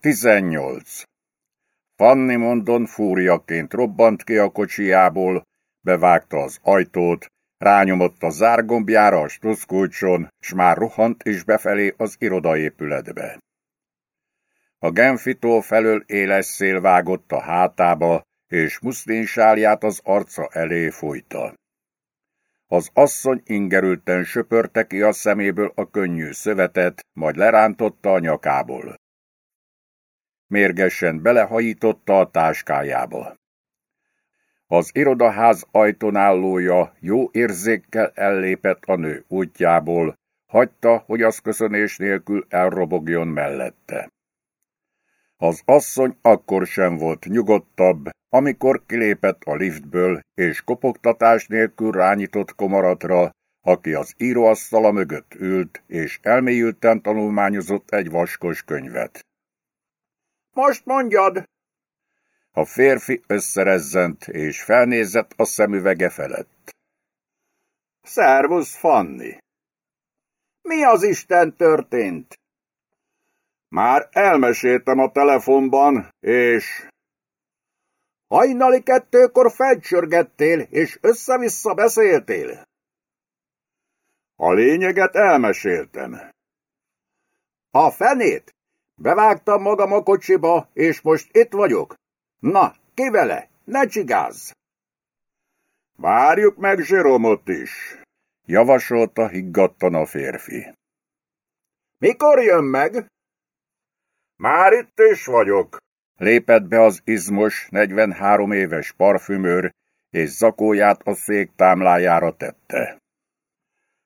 18. Fanny Mondon fúriaként robbant ki a kocsijából, bevágta az ajtót, rányomott a zárgombjára a stuszkulcson, s már rohant is befelé az irodaépületbe. A genfitó felől éles szél vágott a hátába, és muszlinsállját az arca elé folyta. Az asszony ingerülten söpörte ki a szeméből a könnyű szövetet, majd lerántotta a nyakából. Mérgesen belehajította a táskájába. Az irodaház ajtónállója jó érzékkel ellépett a nő útjából, hagyta, hogy az köszönés nélkül elrobogjon mellette. Az asszony akkor sem volt nyugodtabb, amikor kilépett a liftből, és kopogtatás nélkül rányitott komaratra, aki az íróasztala mögött ült, és elmélyülten tanulmányozott egy vaskos könyvet. Most mondjad! A férfi összerezzent, és felnézett a szemüvege felett. Szervusz, Fanni! Mi az Isten történt? Már elmeséltem a telefonban, és... Hajnali kettőkor felcsörgettél, és össze-vissza beszéltél. A lényeget elmeséltem. A fenét? Bevágtam magam a kocsiba, és most itt vagyok. Na, ki vele? Ne csigázz! Várjuk meg Zsiromot is, javasolta higgadtan a férfi. Mikor jön meg? Már itt is vagyok, lépett be az izmos, 43 éves parfümőr, és zakóját a szék támlájára tette.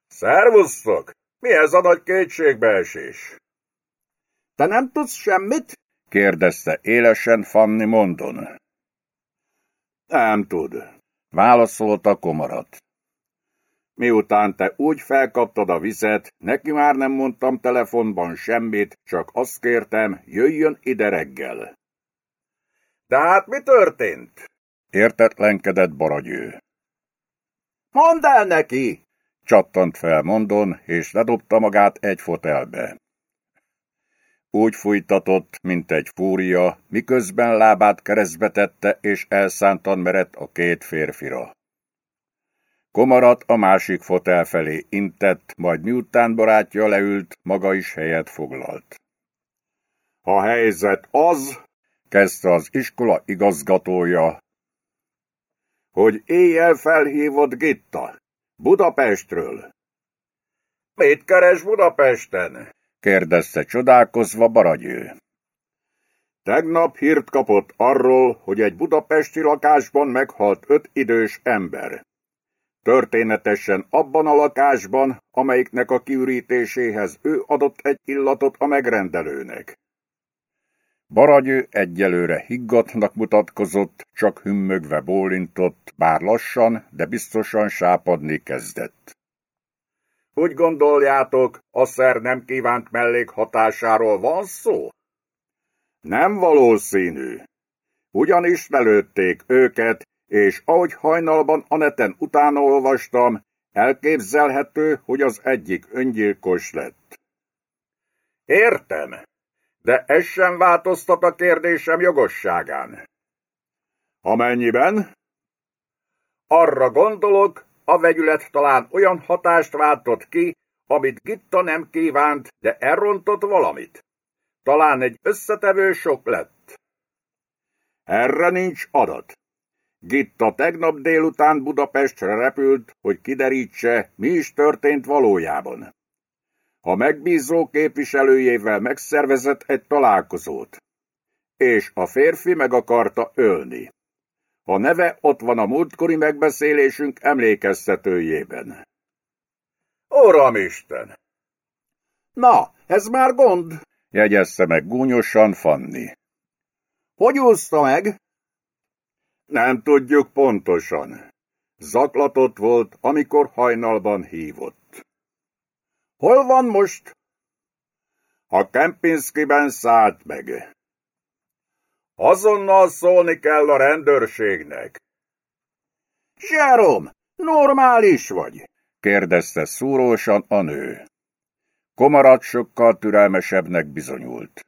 Szervusztok! Mi ez a nagy kétségbeesés? Te nem tudsz semmit? kérdezte élesen Fanni Mondon. Nem tud, válaszolta komarat. Miután te úgy felkaptad a vizet, neki már nem mondtam telefonban semmit, csak azt kértem, jöjjön ide reggel. De hát mi történt? Értetlenkedett Baragyő. Mondd el neki! Csattant fel Mondon, és ledobta magát egy fotelbe. Úgy fújtatott, mint egy fúria, miközben lábát keresztbe tette, és elszántan merett a két férfira. Komarat a másik fotel felé intett, majd miután barátja leült, maga is helyet foglalt. A helyzet az, kezdte az iskola igazgatója, hogy éjjel felhívott Gitta, Budapestről. Mit keres Budapesten? Kérdezte csodálkozva Baragyő. Tegnap hírt kapott arról, hogy egy budapesti lakásban meghalt öt idős ember. Történetesen abban a lakásban, amelyiknek a kiürítéséhez ő adott egy illatot a megrendelőnek. Baragyő egyelőre higgadtnak mutatkozott, csak hümmögve bólintott, bár lassan, de biztosan sápadni kezdett. Úgy gondoljátok, a szer nem kívánt mellékhatásáról van szó? Nem valószínű. Ugyanis lelőtték őket, és ahogy hajnalban a neten utána olvastam, elképzelhető, hogy az egyik öngyilkos lett. Értem, de ez sem változtat a kérdésem jogosságán. Amennyiben? Arra gondolok, a vegyület talán olyan hatást váltott ki, amit Gitta nem kívánt, de elrontott valamit. Talán egy összetevő sok lett. Erre nincs adat. Gitta tegnap délután Budapestre repült, hogy kiderítse, mi is történt valójában. A megbízó képviselőjével megszervezett egy találkozót, és a férfi meg akarta ölni. A neve ott van a múltkori megbeszélésünk emlékeztetőjében. Uramisten! Na, ez már gond, jegyezte meg gúnyosan Fanni. Hogy úszta meg? Nem tudjuk pontosan. Zaklatott volt, amikor hajnalban hívott. Hol van most? A Kempinskiben szállt meg. Azonnal szólni kell a rendőrségnek. Zsárom, normális vagy? kérdezte szúrósan a nő. Komarat sokkal türelmesebbnek bizonyult.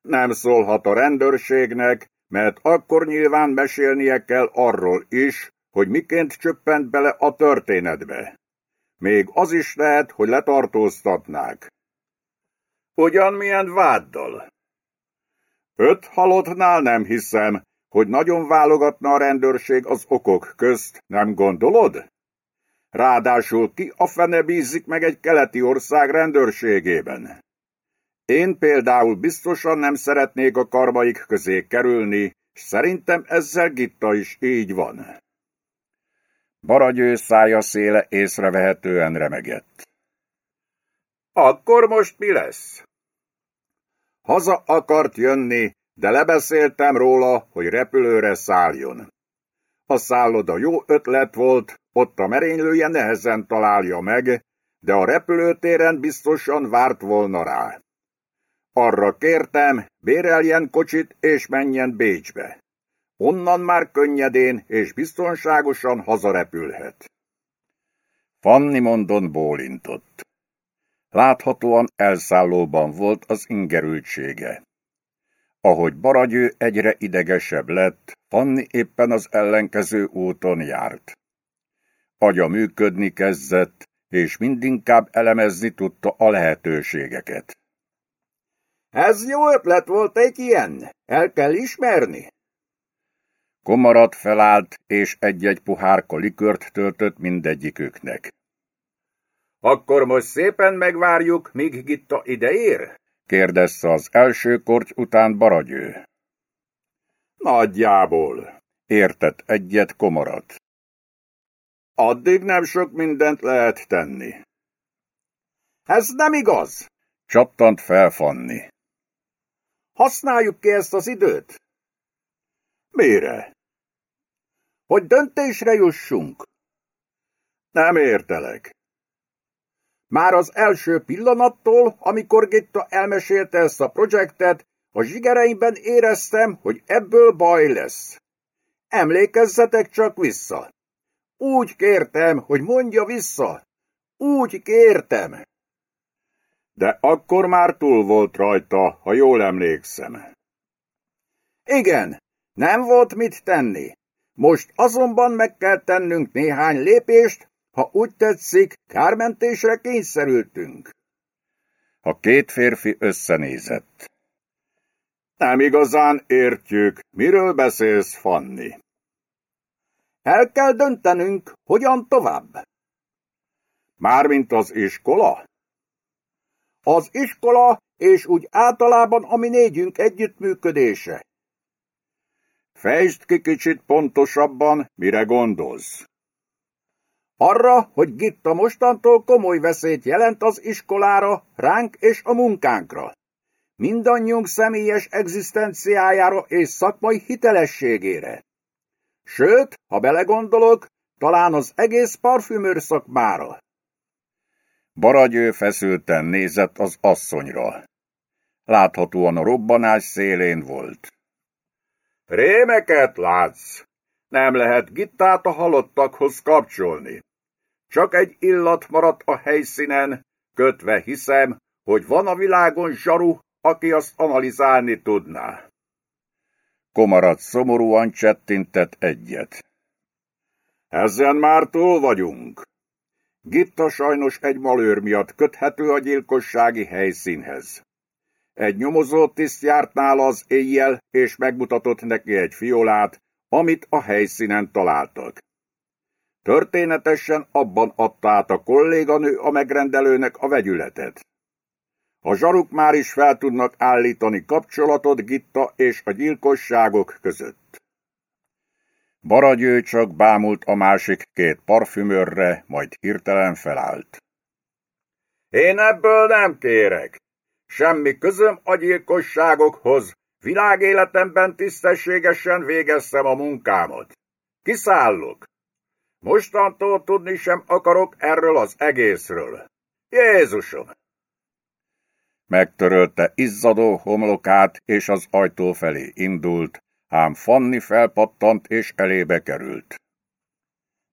nem szólhat a rendőrségnek, mert akkor nyilván mesélnie kell arról is, hogy miként csöppent bele a történetbe. Még az is lehet, hogy letartóztatnák. Ugyanmilyen váddal? Öt halottnál nem hiszem, hogy nagyon válogatna a rendőrség az okok közt, nem gondolod? Ráadásul ki a fene bízik meg egy keleti ország rendőrségében? Én például biztosan nem szeretnék a karmaik közé kerülni, és szerintem ezzel Gitta is így van. Baragyő szája széle észrevehetően remegett. Akkor most mi lesz? Haza akart jönni, de lebeszéltem róla, hogy repülőre szálljon. A szálloda jó ötlet volt, ott a merénylője nehezen találja meg, de a repülőtéren biztosan várt volna rá. Arra kértem, béreljen kocsit és menjen Bécsbe. Onnan már könnyedén és biztonságosan hazarepülhet. Fanni mondon bólintott. Láthatóan elszállóban volt az ingerültsége. Ahogy Baragyő egyre idegesebb lett, Fanni éppen az ellenkező úton járt. Agya működni kezdett, és mindinkább elemezni tudta a lehetőségeket. Ez jó ötlet volt egy ilyen, el kell ismerni. Komarat felállt, és egy-egy puhárka likört töltött mindegyiküknek. Akkor most szépen megvárjuk, míg Gitta ideér? kérdezte az első korty után Baragyő. Nagyjából, értett egyet komarat. Addig nem sok mindent lehet tenni. Ez nem igaz, csattant felfanni. Használjuk ki ezt az időt. Mire? Hogy döntésre jussunk. Nem értelek. Már az első pillanattól, amikor Gitta elmesélte ezt a projektet, a zsigereimben éreztem, hogy ebből baj lesz. Emlékezzetek csak vissza. Úgy kértem, hogy mondja vissza. Úgy kértem. De akkor már túl volt rajta, ha jól emlékszem. Igen, nem volt mit tenni. Most azonban meg kell tennünk néhány lépést, ha úgy tetszik, kármentésre kényszerültünk. A két férfi összenézett. Nem igazán értjük, miről beszélsz, Fanni. El kell döntenünk, hogyan tovább. Mármint az iskola? Az iskola, és úgy általában a mi négyünk együttműködése. Fejtsd ki kicsit pontosabban, mire gondolsz. Arra, hogy Gitta mostantól komoly veszélyt jelent az iskolára, ránk és a munkánkra. Mindannyiunk személyes egzisztenciájára és szakmai hitelességére. Sőt, ha belegondolok, talán az egész parfümőr szakmára. Baragyő feszülten nézett az asszonyra. Láthatóan a robbanás szélén volt. Rémeket látsz! Nem lehet gittát a halottakhoz kapcsolni. Csak egy illat maradt a helyszínen, kötve hiszem, hogy van a világon zsaru, aki azt analizálni tudná. Komarat szomorúan csettintett egyet. Ezen már túl vagyunk. Gitta sajnos egy malőr miatt köthető a gyilkossági helyszínhez. Egy nyomozó tiszt járt nála az éjjel, és megmutatott neki egy fiolát, amit a helyszínen találtak. Történetesen abban adta át a kolléganő a megrendelőnek a vegyületet. A zsaruk már is fel tudnak állítani kapcsolatot Gitta és a gyilkosságok között. Baragyő csak bámult a másik két parfümőrre, majd hirtelen felállt. Én ebből nem kérek. Semmi közöm a gyilkosságokhoz. Világéletemben tisztességesen végeztem a munkámat. Kiszállok. Mostantól tudni sem akarok erről az egészről. Jézusom! Megtörölte izzadó homlokát, és az ajtó felé indult, ám Fanni felpattant és elébe került.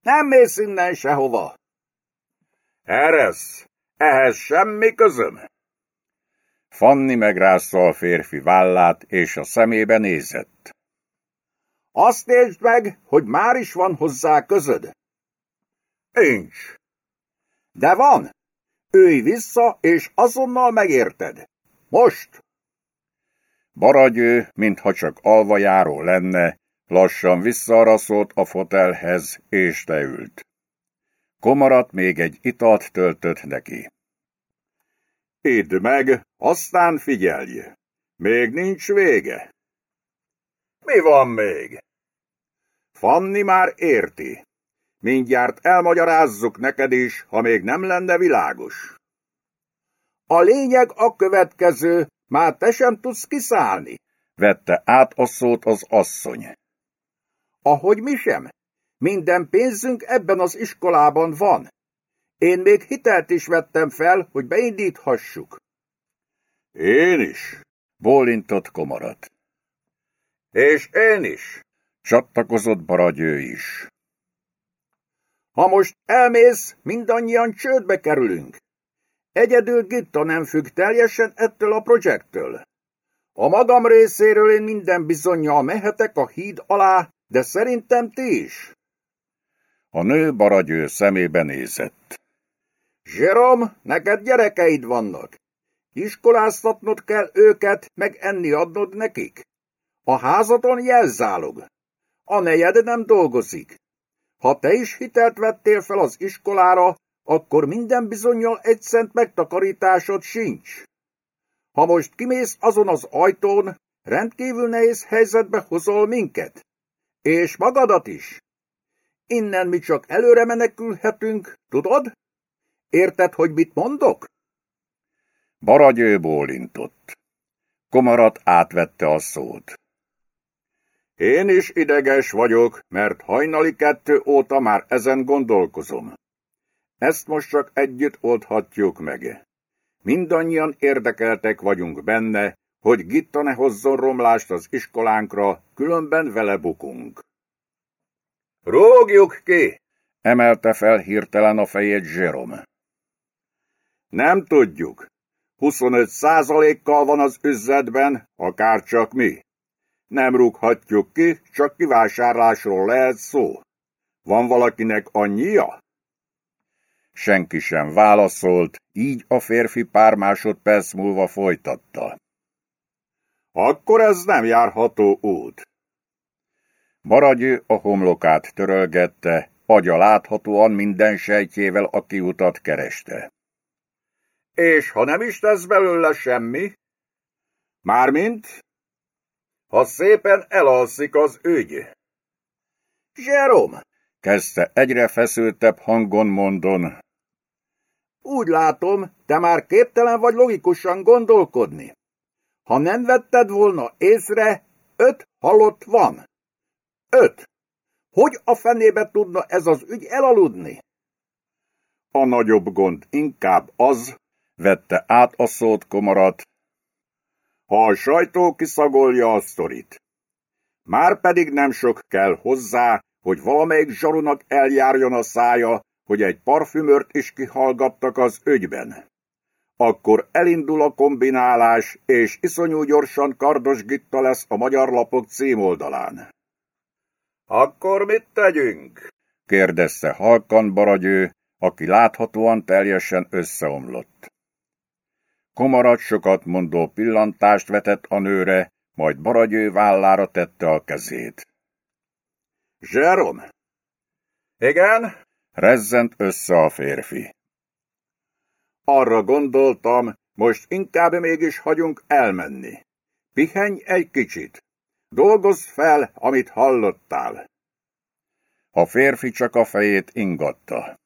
Nem mész innen sehova. Eresz, ehhez semmi közöm. Fanni megrázta a férfi vállát, és a szemébe nézett. Azt nézd meg, hogy már is van hozzá közöd. Nincs. De van. Őj vissza, és azonnal megérted. Most! Baragyő, mintha csak alvajáró lenne, lassan visszaraszolt a fotelhez, és leült. Komarat még egy italt töltött neki. Idd meg, aztán figyelj! Még nincs vége. Mi van még? Fanni már érti. Mindjárt elmagyarázzuk neked is, ha még nem lenne világos. A lényeg a következő, már te sem tudsz kiszállni. Vette át a szót az asszony. Ahogy mi sem. Minden pénzünk ebben az iskolában van. Én még hitelt is vettem fel, hogy beindíthassuk. Én is, bólintott komarat. És én is, csatlakozott Baragyő is. Ha most elmész, mindannyian csődbe kerülünk. Egyedül Gitta nem függ teljesen ettől a projektől. A magam részéről én minden bizonyal mehetek a híd alá, de szerintem ti is. A nő baragyő szemébe nézett. Zserom, neked gyerekeid vannak. Iskoláztatnod kell őket, meg enni adnod nekik. A házadon jelzálog. A nejed nem dolgozik. Ha te is hitelt vettél fel az iskolára, akkor minden bizonyal egy cent megtakarításod sincs. Ha most kimész azon az ajtón, rendkívül nehéz helyzetbe hozol minket. És magadat is. Innen mi csak előre menekülhetünk, tudod? Érted, hogy mit mondok? Baragyő bólintott. Komarat átvette a szót. Én is ideges vagyok, mert hajnali kettő óta már ezen gondolkozom. Ezt most csak együtt oldhatjuk meg. Mindannyian érdekeltek vagyunk benne, hogy Gitta ne hozzon romlást az iskolánkra, különben vele bukunk. Rógjuk ki! emelte fel hirtelen a fejét Jerome. Nem tudjuk. 25 százalékkal van az üzletben, akár csak mi. Nem rúghatjuk ki, csak kivásárlásról lehet szó. Van valakinek annyia? Senki sem válaszolt, így a férfi pár másodperc múlva folytatta. Akkor ez nem járható út. Maragyő a homlokát törölgette, agya láthatóan minden sejtjével a kiutat kereste. És ha nem is tesz belőle semmi? Mármint, ha szépen elalszik az ügy. Jerome, kezdte egyre feszültebb hangon mondon. Úgy látom, te már képtelen vagy logikusan gondolkodni. Ha nem vetted volna észre, öt halott van. Öt. Hogy a fenébe tudna ez az ügy elaludni? A nagyobb gond inkább az, vette át a szót komarat, ha a sajtó kiszagolja a sztorit. Már pedig nem sok kell hozzá, hogy valamelyik zsarunak eljárjon a szája, hogy egy parfümört is kihallgattak az ügyben. Akkor elindul a kombinálás, és iszonyú gyorsan Kardos Gitta lesz a magyar lapok címoldalán. Akkor mit tegyünk? kérdezte halkan Baragyő, aki láthatóan teljesen összeomlott. Komarat sokat mondó pillantást vetett a nőre, majd Baragyő vállára tette a kezét. Zserom! Igen? Rezzent össze a férfi. Arra gondoltam, most inkább mégis hagyunk elmenni. Pihenj egy kicsit. Dolgozz fel, amit hallottál. A férfi csak a fejét ingatta.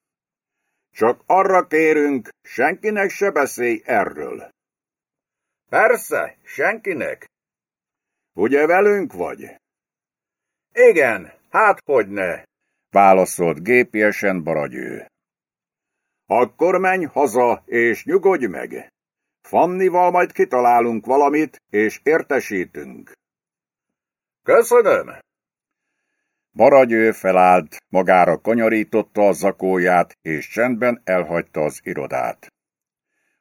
Csak arra kérünk, senkinek se beszélj erről. Persze, senkinek. Ugye velünk vagy? Igen, hát hogy ne, válaszolt gépiesen Baragyő. Akkor menj haza, és nyugodj meg. Fannival majd kitalálunk valamit, és értesítünk. Köszönöm! Baragyő felállt, magára kanyarította a zakóját, és csendben elhagyta az irodát.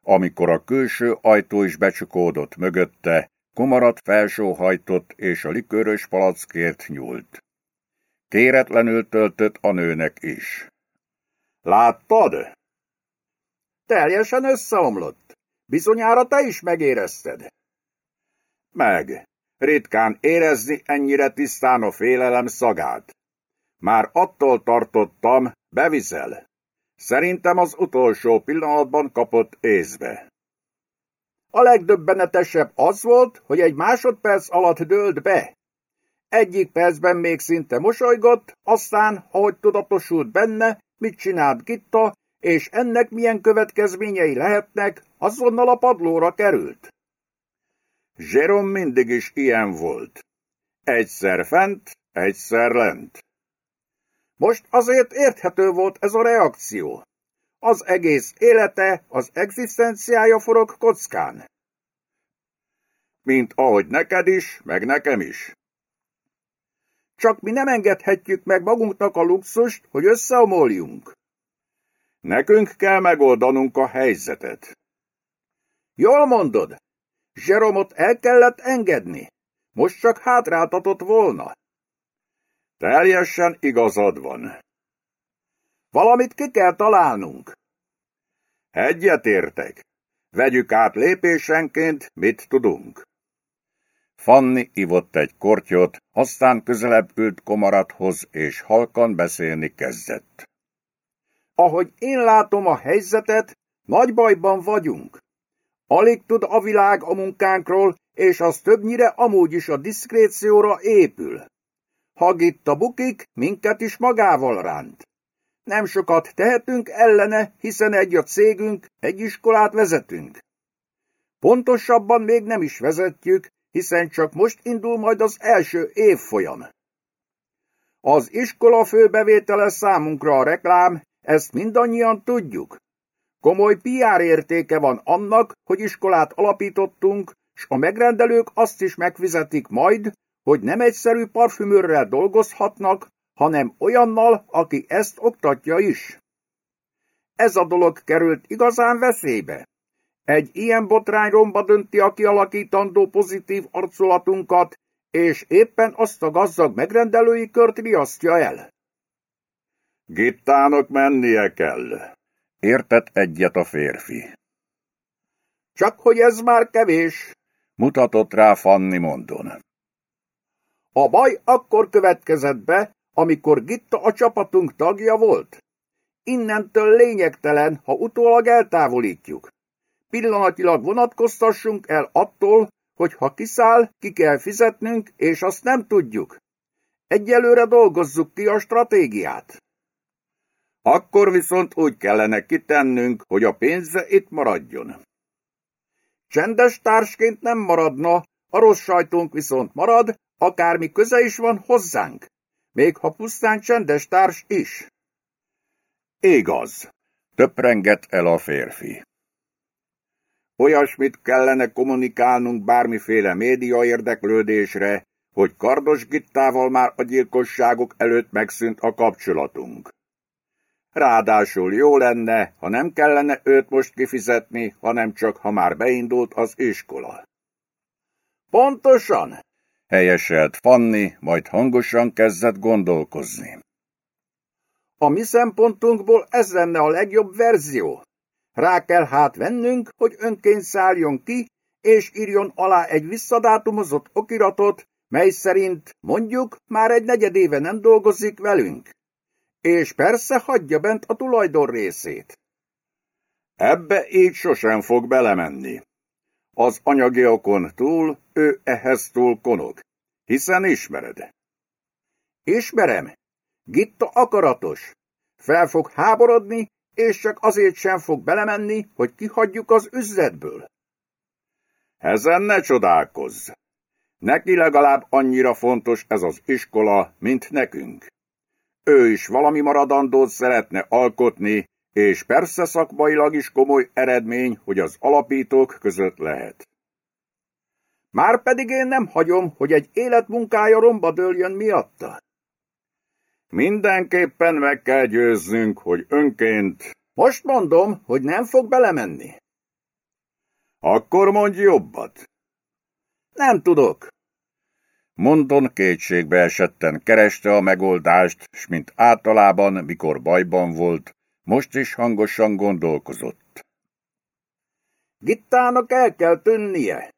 amikor a külső ajtó is becsukódott mögötte, komarat felsóhajtott és a likőrös palackért nyúlt. Kéretlenül töltött a nőnek is. Láttad? Teljesen összeomlott. Bizonyára te is megérezted. Meg. Ritkán érezni ennyire tisztán a félelem szagát. Már attól tartottam, beviszel. Szerintem az utolsó pillanatban kapott észbe. A legdöbbenetesebb az volt, hogy egy másodperc alatt dőlt be. Egyik percben még szinte mosolygott, aztán, ahogy tudatosult benne, mit csinált Gitta, és ennek milyen következményei lehetnek, azonnal a padlóra került. Zserom mindig is ilyen volt. Egyszer fent, egyszer lent. Most azért érthető volt ez a reakció. Az egész élete, az egzisztenciája forog kockán. Mint ahogy neked is, meg nekem is. Csak mi nem engedhetjük meg magunknak a luxust, hogy összeomoljunk. Nekünk kell megoldanunk a helyzetet. Jól mondod. Zseromot el kellett engedni. Most csak hátráltatott volna. Teljesen igazad van. Valamit ki kell találnunk. Egyetértek. Vegyük át lépésenként, mit tudunk. Fanni ivott egy kortyot, aztán közelebb ült komarathoz, és halkan beszélni kezdett. Ahogy én látom a helyzetet, nagy bajban vagyunk. Alig tud a világ a munkánkról, és az többnyire amúgy is a diszkrécióra épül. Ha Gitta bukik, minket is magával ránt. Nem sokat tehetünk ellene, hiszen egy a cégünk, egy iskolát vezetünk. Pontosabban még nem is vezetjük, hiszen csak most indul majd az első évfolyam. Az iskola főbevétele számunkra a reklám, ezt mindannyian tudjuk. Komoly PR értéke van annak, hogy iskolát alapítottunk, s a megrendelők azt is megfizetik majd, hogy nem egyszerű parfümőrrel dolgozhatnak, hanem olyannal, aki ezt oktatja is. Ez a dolog került igazán veszélybe. Egy ilyen botrány romba dönti a kialakítandó pozitív arculatunkat, és éppen azt a gazdag megrendelői kört riasztja el. Gittának mennie kell. Értett egyet a férfi. Csak hogy ez már kevés, mutatott rá Fanni mondon. A baj akkor következett be, amikor Gitta a csapatunk tagja volt. Innentől lényegtelen, ha utólag eltávolítjuk. Pillanatilag vonatkoztassunk el attól, hogy ha kiszáll, ki kell fizetnünk, és azt nem tudjuk. Egyelőre dolgozzuk ki a stratégiát. Akkor viszont úgy kellene kitennünk, hogy a pénze itt maradjon. Csendes társként nem maradna, a rossz sajtónk viszont marad, akármi köze is van hozzánk, még ha pusztán csendes társ is. Igaz, töprengett el a férfi. Olyasmit kellene kommunikálnunk bármiféle média érdeklődésre, hogy Kardos Gittával már a gyilkosságok előtt megszűnt a kapcsolatunk. Ráadásul jó lenne, ha nem kellene őt most kifizetni, hanem csak ha már beindult az iskola. Pontosan, helyeselt Fanni, majd hangosan kezdett gondolkozni. A mi szempontunkból ez lenne a legjobb verzió. Rá kell hát vennünk, hogy önként szálljon ki, és írjon alá egy visszadátumozott okiratot, mely szerint, mondjuk, már egy negyedéve nem dolgozik velünk. És persze hagyja bent a tulajdon részét. Ebbe így sosem fog belemenni. Az anyagi okon túl, ő ehhez túl konog, hiszen ismered. Ismerem. Gitta akaratos. Fel fog háborodni, és csak azért sem fog belemenni, hogy kihagyjuk az üzletből. Ezen ne csodálkozz. Neki legalább annyira fontos ez az iskola, mint nekünk. Ő is valami maradandót szeretne alkotni, és persze szakmailag is komoly eredmény, hogy az alapítók között lehet. Márpedig én nem hagyom, hogy egy életmunkája romba dőljön miatta. Mindenképpen meg kell győznünk, hogy önként... Most mondom, hogy nem fog belemenni. Akkor mondj jobbat. Nem tudok. Mondon kétségbe esetten kereste a megoldást, s mint általában, mikor bajban volt, most is hangosan gondolkozott. Gittának el kell tűnnie.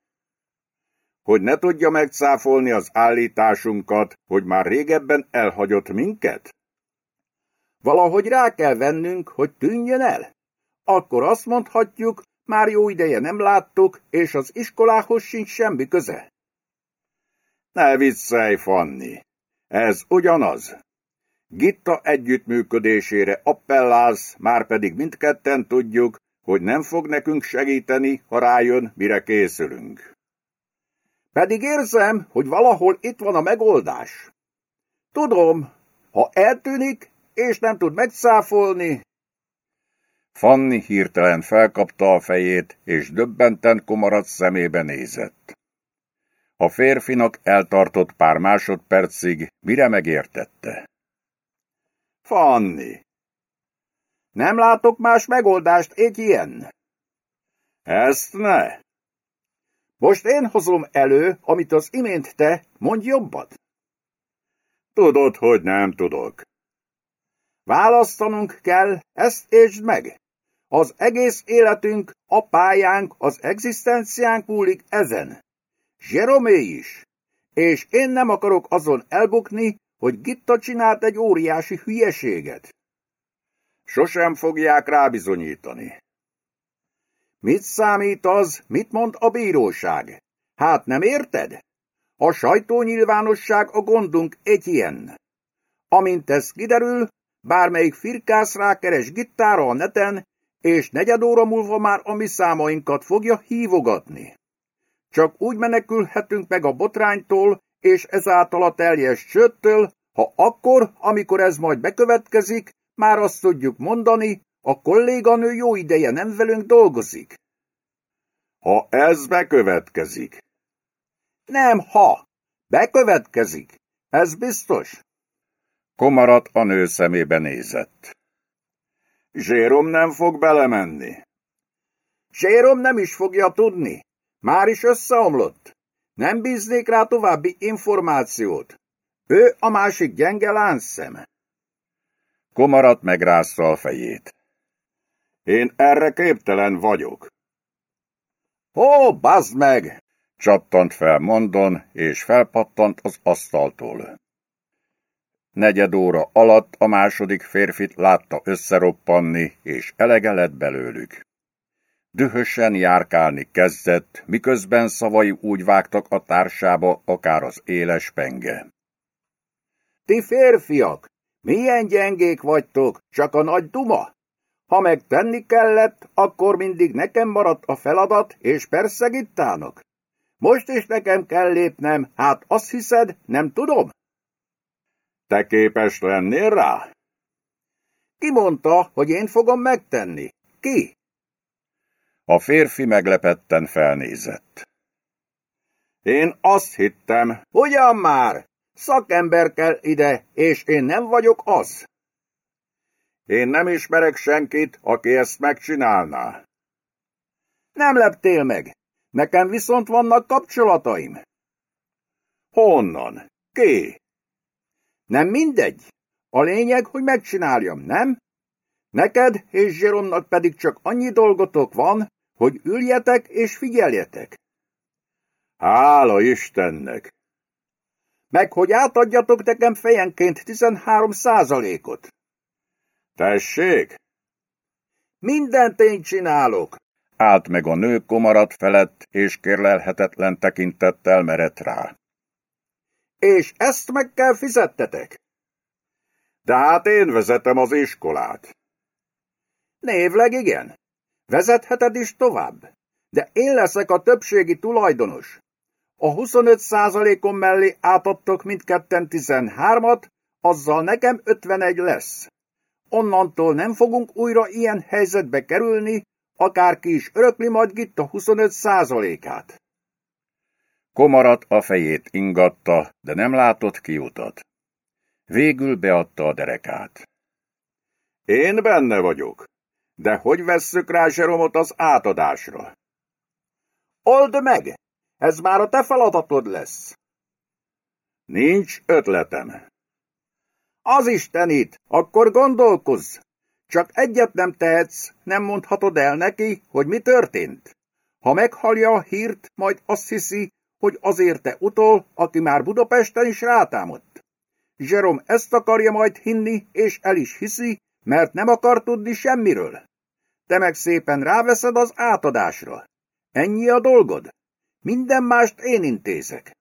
Hogy ne tudja megcáfolni az állításunkat, hogy már régebben elhagyott minket? Valahogy rá kell vennünk, hogy tűnjön el. Akkor azt mondhatjuk, már jó ideje nem láttuk, és az iskolához sincs semmi köze. Ne viccelj, Fanni! Ez ugyanaz. Gitta együttműködésére appelláz, már pedig mindketten tudjuk, hogy nem fog nekünk segíteni, ha rájön, mire készülünk. Pedig érzem, hogy valahol itt van a megoldás. Tudom, ha eltűnik, és nem tud megszáfolni. Fanni hirtelen felkapta a fejét, és döbbenten komarat szemébe nézett. A férfinak eltartott pár másodpercig, mire megértette. Fanni! Nem látok más megoldást egy ilyen. Ezt ne! Most én hozom elő, amit az imént te, mondj jobbat. Tudod, hogy nem tudok. Választanunk kell, ezt értsd meg. Az egész életünk, a pályánk, az egzisztenciánk múlik ezen. Zseromé is. És én nem akarok azon elbukni, hogy Gitta csinált egy óriási hülyeséget. Sosem fogják rábizonyítani. Mit számít az, mit mond a bíróság? Hát nem érted? A sajtónyilvánosság a gondunk egy ilyen. Amint ez kiderül, bármelyik firkász rákeres gittára a neten, és negyed óra múlva már a mi számainkat fogja hívogatni. Csak úgy menekülhetünk meg a botránytól, és ezáltal a teljes csőttől, ha akkor, amikor ez majd bekövetkezik, már azt tudjuk mondani, a kolléganő jó ideje nem velünk dolgozik. Ha ez bekövetkezik. Nem ha. Bekövetkezik. Ez biztos. Komarat a nő szemébe nézett. Zsérom nem fog belemenni. Zsérom nem is fogja tudni. Már is összeomlott. Nem bíznék rá további információt. Ő a másik gyenge láncszem. Komarat megrázta a fejét. Én erre képtelen vagyok. Ó, bazd meg! Csattant fel Mondon, és felpattant az asztaltól. Negyed óra alatt a második férfit látta összeroppanni, és elege lett belőlük. Dühösen járkálni kezdett, miközben szavai úgy vágtak a társába, akár az éles penge. Ti férfiak, milyen gyengék vagytok, csak a nagy duma? Ha meg tenni kellett, akkor mindig nekem maradt a feladat, és persze gittának. Most is nekem kell lépnem, hát azt hiszed, nem tudom? Te képes lennél rá? Ki mondta, hogy én fogom megtenni? Ki? A férfi meglepetten felnézett. Én azt hittem, ugyan már, szakember kell ide, és én nem vagyok az. Én nem ismerek senkit, aki ezt megcsinálná. Nem leptél meg, nekem viszont vannak kapcsolataim. Honnan? Ki? Nem mindegy. A lényeg, hogy megcsináljam, nem? Neked és Zsiromnak pedig csak annyi dolgotok van, hogy üljetek és figyeljetek. Hála Istennek! Meg hogy átadjatok nekem fejenként 13 százalékot. Tessék! Mindent én csinálok! Állt meg a nő komarat felett, és kérlelhetetlen tekintettel merett rá. És ezt meg kell fizettetek? De hát én vezetem az iskolát. Névleg igen. Vezetheted is tovább. De én leszek a többségi tulajdonos. A 25 százalékon mellé átadtok mindketten 13-at, azzal nekem 51 lesz. Onnantól nem fogunk újra ilyen helyzetbe kerülni, akárki is örökli majd Gitta 25 százalékát. Komarat a fejét ingatta, de nem látott kiutat. Végül beadta a derekát. Én benne vagyok, de hogy vesszük rá Zseromot az átadásra? Old meg! Ez már a te feladatod lesz. Nincs ötletem. Az Istenit, akkor gondolkozz! Csak egyet nem tehetsz, nem mondhatod el neki, hogy mi történt. Ha meghallja a hírt, majd azt hiszi, hogy azért te utol, aki már Budapesten is rátámadt. Zserom ezt akarja majd hinni, és el is hiszi, mert nem akar tudni semmiről. Te meg szépen ráveszed az átadásra. Ennyi a dolgod. Minden mást én intézek.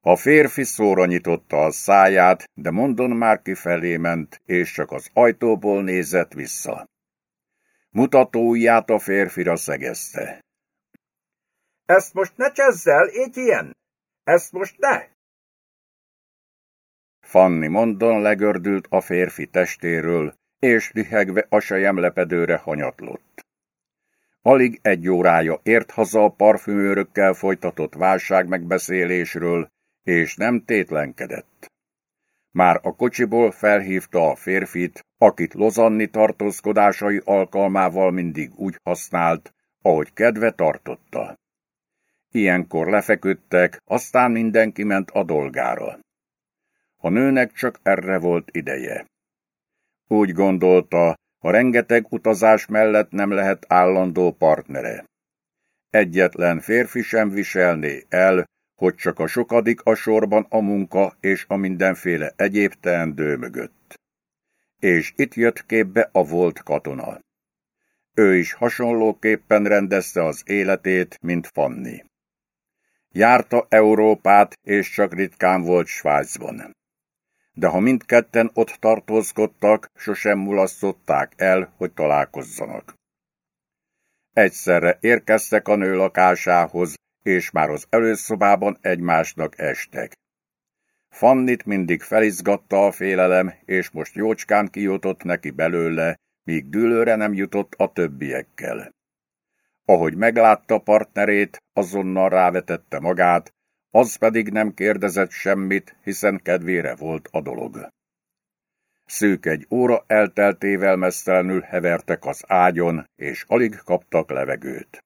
A férfi szóra nyitotta a száját, de Mondon már kifelé ment, és csak az ajtóból nézett vissza. Mutatóját a férfira szegezte. Ezt most ne csezzel, így ilyen! Ezt most ne! Fanni Mondon legördült a férfi testéről, és lihegve a sejemlepedőre hanyatlott. Alig egy órája ért haza a parfümőrökkel folytatott válságmegbeszélésről, és nem tétlenkedett. Már a kocsiból felhívta a férfit, akit Lozanni tartózkodásai alkalmával mindig úgy használt, ahogy kedve tartotta. Ilyenkor lefeküdtek, aztán mindenki ment a dolgára. A nőnek csak erre volt ideje. Úgy gondolta, a rengeteg utazás mellett nem lehet állandó partnere. Egyetlen férfi sem viselné el, hogy csak a sokadik a sorban a munka és a mindenféle egyéb teendő mögött. És itt jött képbe a volt katona. Ő is hasonlóképpen rendezte az életét, mint Fanni. Járta Európát, és csak ritkán volt Svájcban. De ha mindketten ott tartózkodtak, sosem mulasztották el, hogy találkozzanak. Egyszerre érkeztek a nő lakásához, és már az előszobában egymásnak estek. Fannit mindig felizgatta a félelem, és most jócskán kijutott neki belőle, míg dűlőre nem jutott a többiekkel. Ahogy meglátta partnerét, azonnal rávetette magát, az pedig nem kérdezett semmit, hiszen kedvére volt a dolog. Szűk egy óra elteltével mesztelenül hevertek az ágyon, és alig kaptak levegőt.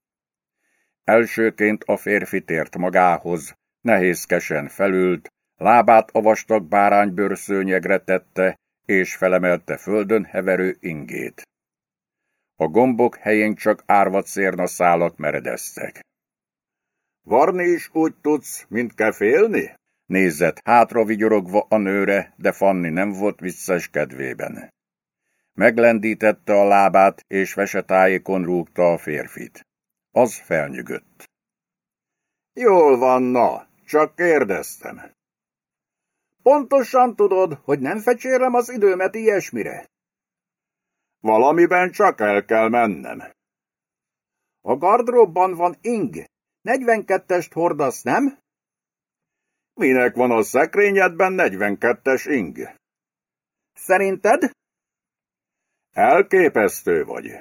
Elsőként a férfi tért magához, nehézkesen felült, lábát a vastag báránybőrszőnyegre tette, és felemelte földön heverő ingét. A gombok helyén csak árvat szálak meredeztek. Varni is úgy tudsz, mint kell félni? Nézett hátra vigyorogva a nőre, de Fanni nem volt visszas kedvében. Meglendítette a lábát, és vesetájékon rúgta a férfit. Az felnyügött. Jól van, na, csak kérdeztem. Pontosan tudod, hogy nem fecsérem az időmet ilyesmire? Valamiben csak el kell mennem. A gardróbban van ing. 42-est hordasz, nem? Minek van a szekrényedben 42-es ing? Szerinted? Elképesztő vagy.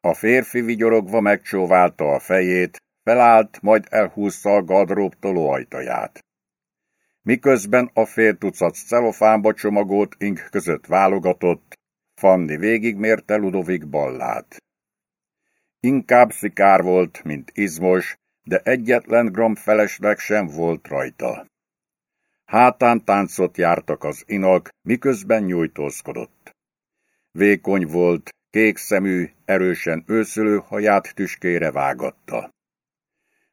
A férfi vigyorogva megcsóválta a fejét, felállt, majd elhúzta a gardrób tolóajtaját. Miközben a fél tucat celofánba csomagolt ing között válogatott, Fanni végigmérte Ludovik ballát. Inkább szikár volt, mint izmos, de egyetlen gram felesleg sem volt rajta. Hátán táncot jártak az inak, miközben nyújtózkodott. Vékony volt, kék szemű, erősen őszülő haját tüskére vágatta.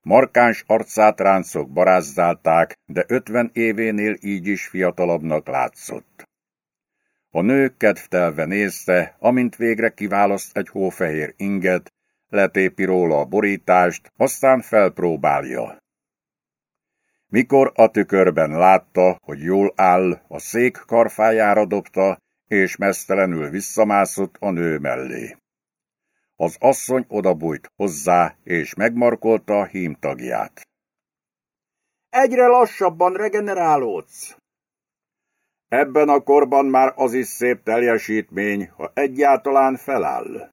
Markáns arcát ráncok barázdálták, de ötven événél így is fiatalabbnak látszott. A nő kedvtelve nézte, amint végre kiválaszt egy hófehér inget, letépi róla a borítást, aztán felpróbálja. Mikor a tükörben látta, hogy jól áll, a szék karfájára dobta, és mesztelenül visszamászott a nő mellé. Az asszony odabújt hozzá, és megmarkolta a hímtagját. Egyre lassabban regenerálódsz. Ebben a korban már az is szép teljesítmény, ha egyáltalán feláll.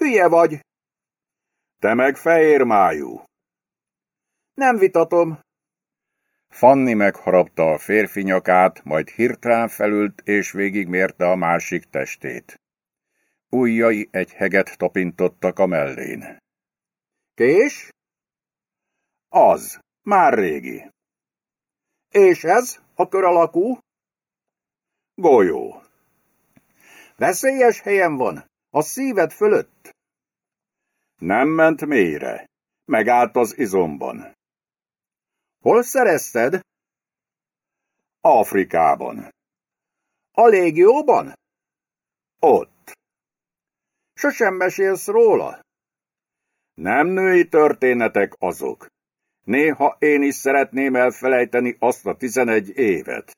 Hülye vagy! Te meg fehér májú. Nem vitatom, Fanni megharapta a férfi nyakát, majd hirtelen felült és végigmérte a másik testét. Újjai egy heget tapintottak a mellén. Kés? Az, már régi. És ez, a kör alakú? Golyó. Veszélyes helyen van, a szíved fölött. Nem ment mélyre, megállt az izomban. Hol szerezted? Afrikában. A légióban? Ott. Sosem mesélsz róla? Nem női történetek azok. Néha én is szeretném elfelejteni azt a tizenegy évet.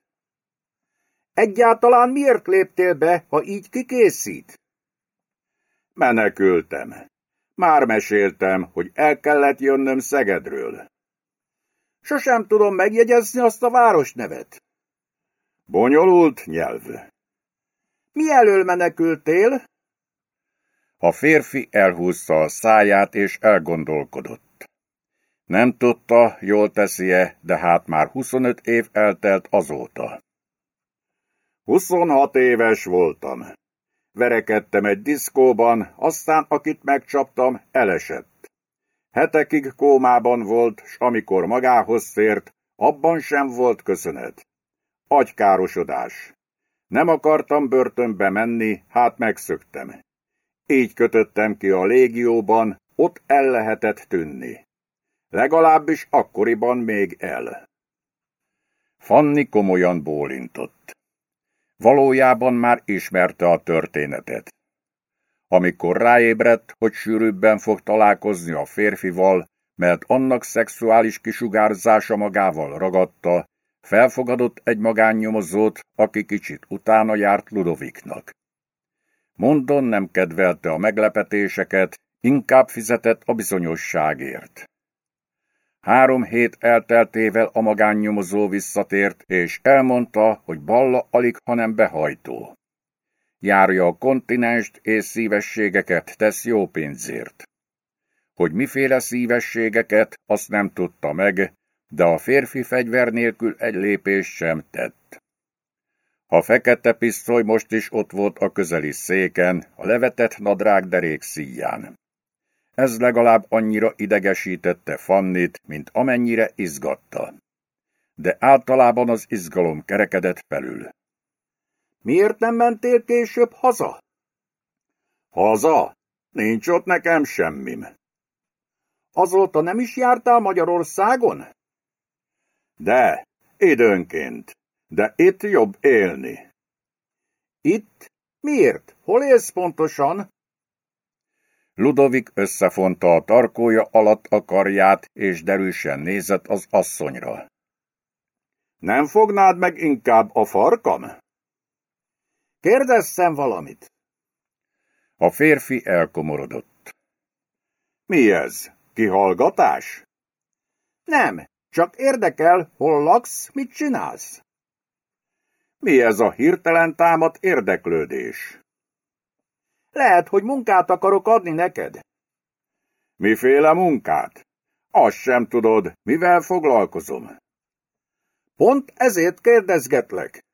Egyáltalán miért léptél be, ha így kikészít? Menekültem. Már meséltem, hogy el kellett jönnöm Szegedről. Sosem tudom megjegyezni azt a városnevet. Bonyolult nyelv. Mi elől menekültél? A férfi elhúzta a száját és elgondolkodott. Nem tudta, jól teszi-e, de hát már 25 év eltelt azóta. 26 éves voltam. Verekedtem egy diszkóban, aztán akit megcsaptam, elesett. Hetekig kómában volt, s amikor magához tért, abban sem volt köszönet. Agykárosodás. Nem akartam börtönbe menni, hát megszöktem. Így kötöttem ki a légióban, ott el lehetett tűnni. Legalábbis akkoriban még el. Fanni komolyan bólintott. Valójában már ismerte a történetet. Amikor ráébredt, hogy sűrűbben fog találkozni a férfival, mert annak szexuális kisugárzása magával ragadta, felfogadott egy magánnyomozót, aki kicsit utána járt Ludoviknak. Mondon nem kedvelte a meglepetéseket, inkább fizetett a bizonyosságért. Három hét elteltével a magánnyomozó visszatért, és elmondta, hogy Balla alig, hanem behajtó. Járja a kontinenst és szívességeket tesz jó pénzért. Hogy miféle szívességeket, azt nem tudta meg, de a férfi fegyver nélkül egy lépés sem tett. A fekete pisztoly most is ott volt a közeli széken, a levetett nadrág derék szíján. Ez legalább annyira idegesítette Fannit, mint amennyire izgatta. De általában az izgalom kerekedett felül. Miért nem mentél később haza? Haza? Nincs ott nekem semmim. Azóta nem is jártál Magyarországon? De, időnként. De itt jobb élni. Itt? Miért? Hol élsz pontosan? Ludovik összefonta a tarkója alatt a karját, és derűsen nézett az asszonyra. Nem fognád meg inkább a farkam? Kérdezzem valamit. A férfi elkomorodott. Mi ez? Kihallgatás? Nem, csak érdekel, hol laksz, mit csinálsz. Mi ez a hirtelen támadt érdeklődés? Lehet, hogy munkát akarok adni neked. Miféle munkát? Azt sem tudod, mivel foglalkozom. Pont ezért kérdezgetlek.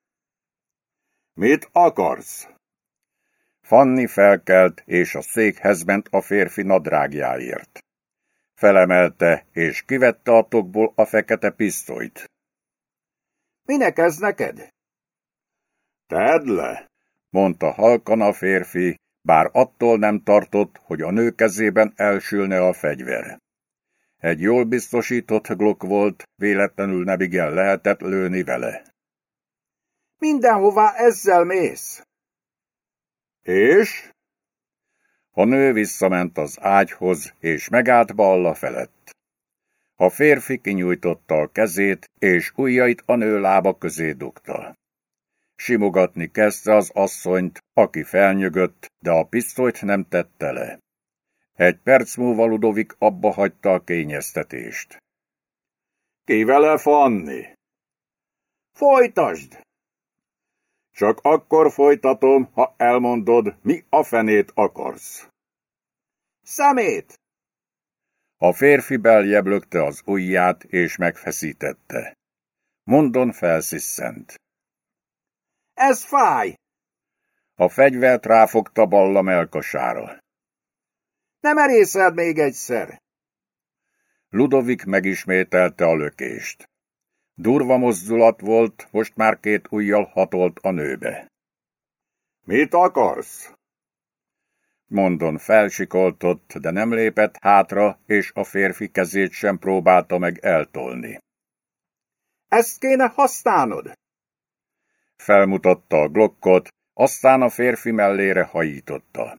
Mit akarsz? Fanni felkelt, és a székhez ment a férfi nadrágjáért. Felemelte, és kivette a tokból a fekete pisztolyt. Minek ez neked? Tedd le, mondta halkan a férfi, bár attól nem tartott, hogy a nő kezében elsülne a fegyver. Egy jól biztosított glok volt, véletlenül nem igen lehetett lőni vele. Mindenhová ezzel mész. És? A nő visszament az ágyhoz, és megállt balla felett. A férfi kinyújtotta a kezét, és ujjait a nő lába közé dugta. Simogatni kezdte az asszonyt, aki felnyögött, de a pisztolyt nem tette le. Egy perc múlva Ludovik abba hagyta a kényeztetést. Ki vele, Fanni? Folytasd! Csak akkor folytatom, ha elmondod, mi a fenét akarsz. Szemét! A férfi beljebb lökte az ujját, és megfeszítette. Mondon felsziszent. Ez fáj! A fegyvert ráfogta Balla melkasára. Nem erészed még egyszer! Ludovik megismételte a lökést. Durva mozdulat volt, most már két ujjal hatolt a nőbe. Mit akarsz? Mondon felsikoltott, de nem lépett hátra, és a férfi kezét sem próbálta meg eltolni. Ezt kéne használnod! Felmutatta a glokkot, aztán a férfi mellére hajította.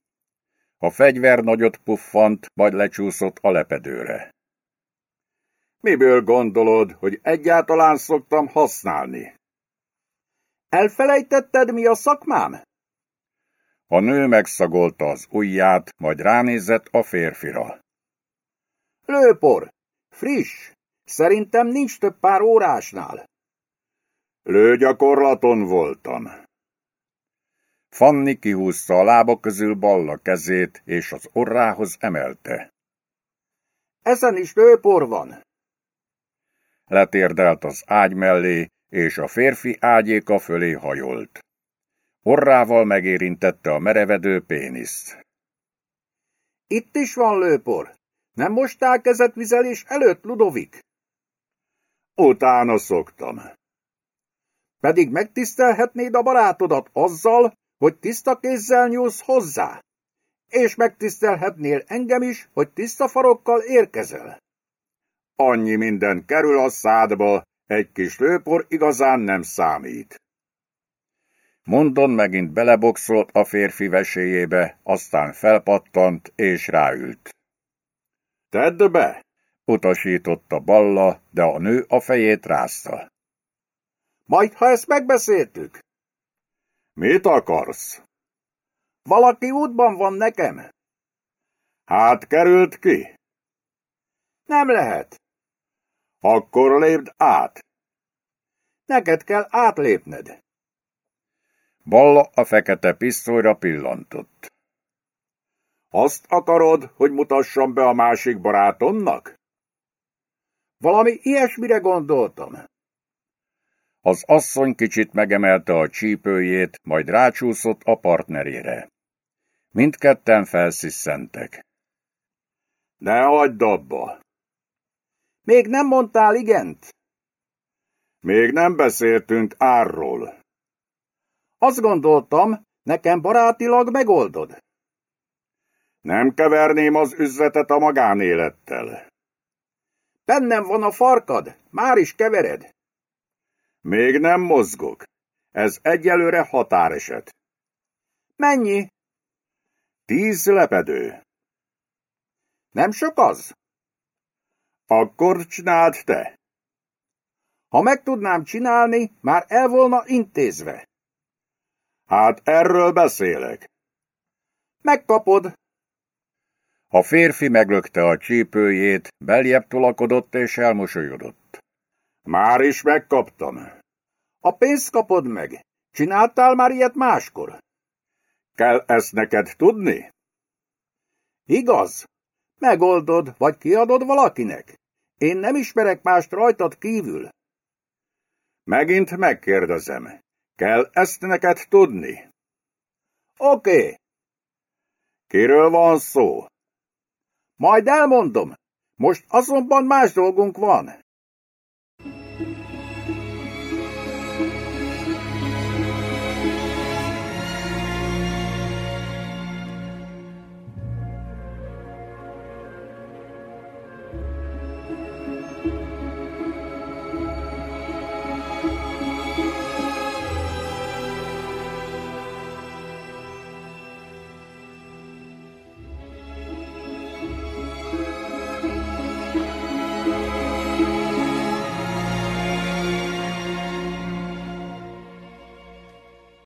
A fegyver nagyot puffant, majd lecsúszott a lepedőre. Miből gondolod, hogy egyáltalán szoktam használni? Elfelejtetted, mi a szakmám? A nő megszagolta az ujját, majd ránézett a férfira. Lőpor! Friss! Szerintem nincs több pár órásnál. Lőgyakorlaton voltam. Fanni kihúzta a lába közül balla kezét, és az orrához emelte. Ezen is lőpor van. Letérdelt az ágy mellé, és a férfi ágyéka fölé hajolt. Orrával megérintette a merevedő péniszt. Itt is van lőpor. Nem mostál kezet vizelés előtt, Ludovik? Utána szoktam. Pedig megtisztelhetnéd a barátodat azzal, hogy tiszta kézzel nyúlsz hozzá, és megtisztelhetnél engem is, hogy tiszta farokkal érkezel. Annyi minden kerül a szádba, egy kis lőpor igazán nem számít. Mondon megint beleboxolt a férfi veséjébe, aztán felpattant és ráült. Tedd be! utasította Balla, de a nő a fejét rázta. Majd, ha ezt megbeszéltük. Mit akarsz? Valaki útban van nekem. Hát került ki? Nem lehet. Akkor lépd át. Neked kell átlépned. Balla a fekete pisztolyra pillantott. Azt akarod, hogy mutassam be a másik barátomnak? Valami ilyesmire gondoltam. Az asszony kicsit megemelte a csípőjét, majd rácsúszott a partnerére. Mindketten felsziszentek. Ne hagyd abba! Még nem mondtál igent? Még nem beszéltünk árról. Azt gondoltam, nekem barátilag megoldod. Nem keverném az üzletet a magánélettel. Bennem van a farkad, már is kevered. Még nem mozgok. Ez egyelőre határeset. Mennyi? Tíz lepedő. Nem sok az? Akkor csináld te. Ha meg tudnám csinálni, már el volna intézve. Hát erről beszélek. Megkapod. A férfi meglökte a csípőjét, beljebb tolakodott és elmosolyodott. Már is megkaptam. A pénzt kapod meg. Csináltál már ilyet máskor? Kell ezt neked tudni? Igaz? Megoldod, vagy kiadod valakinek? Én nem ismerek mást rajtad kívül. Megint megkérdezem. Kell ezt neked tudni? Oké. Kiről van szó? Majd elmondom. Most azonban más dolgunk van.